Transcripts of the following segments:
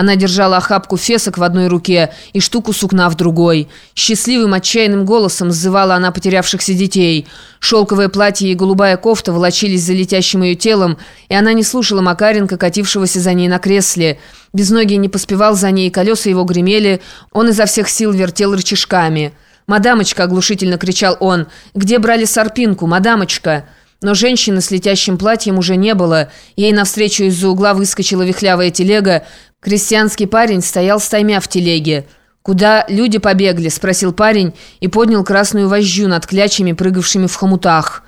Она держала охапку фесок в одной руке и штуку сукна в другой. Счастливым, отчаянным голосом сзывала она потерявшихся детей. Шелковое платье и голубая кофта волочились за летящим ее телом, и она не слушала Макаренко, катившегося за ней на кресле. Безногий не поспевал за ней, колеса его гремели, он изо всех сил вертел рычажками. «Мадамочка!» – оглушительно кричал он. «Где брали сорпинку, мадамочка?» Но женщины с летящим платьем уже не было. Ей навстречу из-за угла выскочила вихлявая телега. Крестьянский парень стоял стаймя в телеге. «Куда люди побегли?» – спросил парень и поднял красную вожжу над клячами, прыгавшими в хомутах.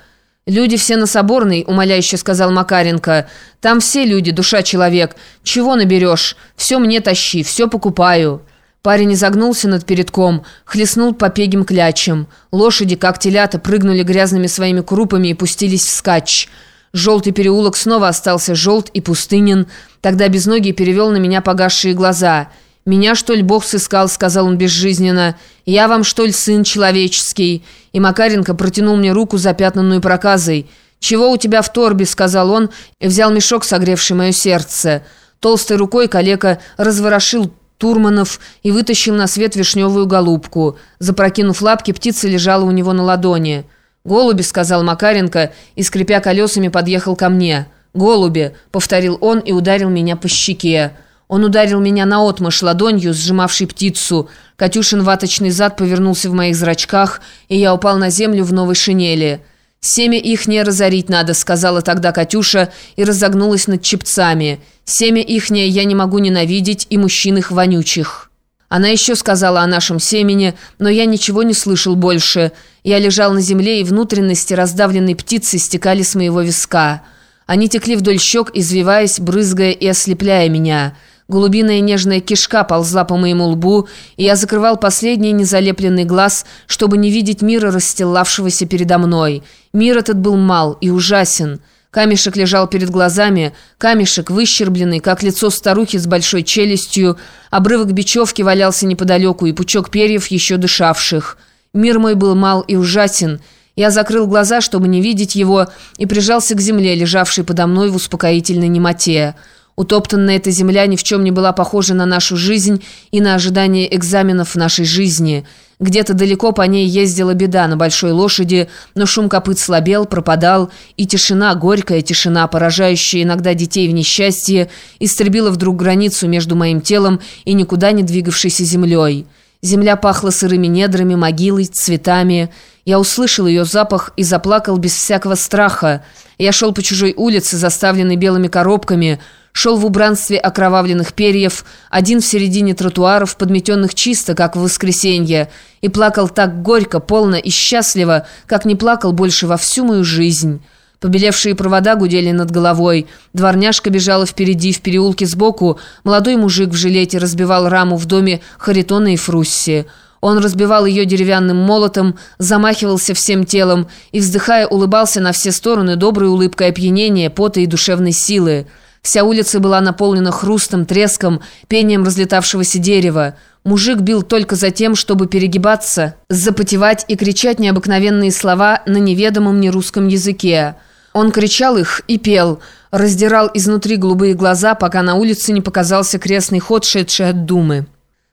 «Люди все на Соборной», – умоляюще сказал Макаренко. «Там все люди, душа человек. Чего наберешь? Все мне тащи, все покупаю». Парень изогнулся над передком, хлестнул по пегим клячам. Лошади, как телята, прыгнули грязными своими крупами и пустились вскачь. Желтый переулок снова остался желт и пустынен. Тогда безногий перевел на меня погасшие глаза. «Меня, что ли, Бог сыскал?» — сказал он безжизненно. «Я вам, что ли, сын человеческий?» И Макаренко протянул мне руку, запятнанную проказой. «Чего у тебя в торбе?» — сказал он и взял мешок, согревший мое сердце. Толстой рукой калека разворошил Турманов и вытащил на свет вишневую голубку. Запрокинув лапки, птица лежала у него на ладони. «Голуби», — сказал Макаренко, и, скрипя колесами, подъехал ко мне. «Голуби», — повторил он и ударил меня по щеке. Он ударил меня наотмашь ладонью, сжимавшей птицу. Катюшин ваточный зад повернулся в моих зрачках, и я упал на землю в новой шинели. «Семя их не разорить надо», — сказала тогда Катюша и разогнулась над чепцами. «Семя ихнее я не могу ненавидеть, и мужчин их вонючих». Она еще сказала о нашем семени, но я ничего не слышал больше. Я лежал на земле, и внутренности раздавленной птицы стекали с моего виска. Они текли вдоль щек, извиваясь, брызгая и ослепляя меня. Голубиная нежная кишка ползла по моему лбу, и я закрывал последний незалепленный глаз, чтобы не видеть мира, расстилавшегося передо мной. Мир этот был мал и ужасен. Камешек лежал перед глазами, камешек выщербленный, как лицо старухи с большой челюстью, обрывок бечевки валялся неподалеку и пучок перьев еще дышавших. Мир мой был мал и ужасен. Я закрыл глаза, чтобы не видеть его, и прижался к земле, лежавшей подо мной в успокоительной немоте. Утоптанная эта земля ни в чем не была похожа на нашу жизнь и на ожидание экзаменов в нашей жизни. Где-то далеко по ней ездила беда на большой лошади, но шум копыт слабел, пропадал, и тишина, горькая тишина, поражающая иногда детей в несчастье, истребила вдруг границу между моим телом и никуда не двигавшейся землей. Земля пахла сырыми недрами, могилой, цветами. Я услышал ее запах и заплакал без всякого страха. Я шел по чужой улице, заставленной белыми коробками, шел в убранстве окровавленных перьев, один в середине тротуаров, подметенных чисто, как в воскресенье, и плакал так горько, полно и счастливо, как не плакал больше во всю мою жизнь». Побелевшие провода гудели над головой. Дворняжка бежала впереди, в переулке сбоку. Молодой мужик в жилете разбивал раму в доме Харитона и Фрусси. Он разбивал ее деревянным молотом, замахивался всем телом и, вздыхая, улыбался на все стороны доброй улыбкой опьянения, пота и душевной силы. Вся улица была наполнена хрустом, треском, пением разлетавшегося дерева. Мужик бил только за тем, чтобы перегибаться, запотевать и кричать необыкновенные слова на неведомом нерусском языке. Он кричал их и пел, раздирал изнутри голубые глаза, пока на улице не показался крестный ход, шедший от Думы.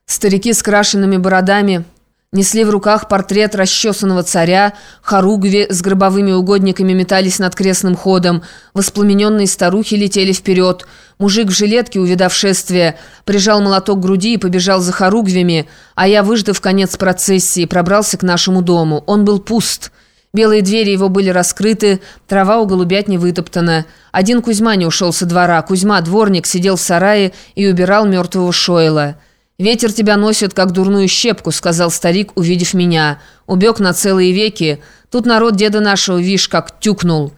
Старики с крашенными бородами несли в руках портрет расчесанного царя, хоругви с гробовыми угодниками метались над крестным ходом, воспламененные старухи летели вперед. Мужик в жилетке, увидав шествие, прижал молоток к груди и побежал за хоругвями, а я, выждав конец процессии, пробрался к нашему дому. Он был пуст. Белые двери его были раскрыты, трава у голубят не вытоптана. Один Кузьма не ушел со двора. Кузьма, дворник, сидел в сарае и убирал мертвого Шойла. «Ветер тебя носит, как дурную щепку», — сказал старик, увидев меня. «Убег на целые веки. Тут народ деда нашего, вишь, как тюкнул».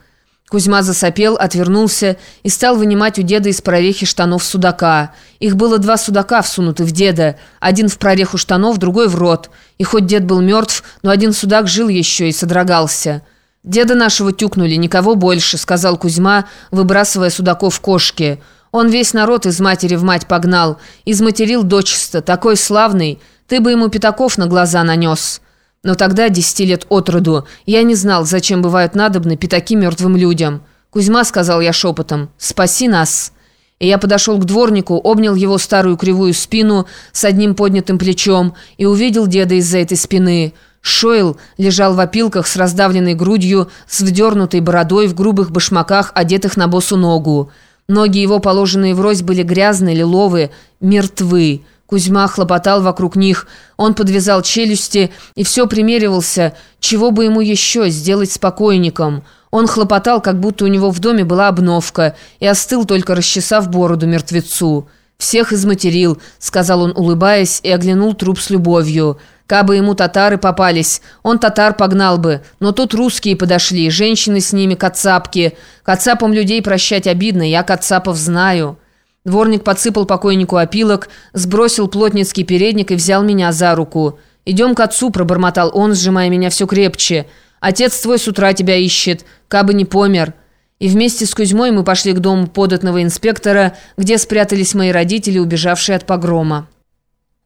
Кузьма засопел, отвернулся и стал вынимать у деда из прорехи штанов судака. Их было два судака всунуты в деда, один в прореху штанов, другой в рот. И хоть дед был мертв, но один судак жил еще и содрогался. «Деда нашего тюкнули, никого больше», — сказал Кузьма, выбрасывая судаков кошки. «Он весь народ из матери в мать погнал, изматерил дочисто, такой славный, ты бы ему пятаков на глаза нанес». Но тогда, десяти лет от роду, я не знал, зачем бывают надобны пятаки мертвым людям. «Кузьма», — сказал я шепотом, — «спаси нас». и я подошел к дворнику, обнял его старую кривую спину с одним поднятым плечом и увидел деда из-за этой спины. Шойл лежал в опилках с раздавленной грудью, с вдернутой бородой, в грубых башмаках, одетых на босу ногу. Ноги его, положенные врозь, были грязные, лиловые, мертвы. Кузьма хлопотал вокруг них, он подвязал челюсти и все примеривался, чего бы ему еще сделать с покойником. Он хлопотал, как будто у него в доме была обновка, и остыл, только расчесав бороду мертвецу. «Всех изматерил», — сказал он, улыбаясь, и оглянул труп с любовью. «Кабы ему татары попались, он татар погнал бы, но тут русские подошли, женщины с ними, кацапки. Кацапам людей прощать обидно, я кацапов знаю». Дворник подсыпал покойнику опилок, сбросил плотницкий передник и взял меня за руку. «Идем к отцу», – пробормотал он, сжимая меня все крепче. «Отец твой с утра тебя ищет, кабы не помер». И вместе с Кузьмой мы пошли к дому податного инспектора, где спрятались мои родители, убежавшие от погрома.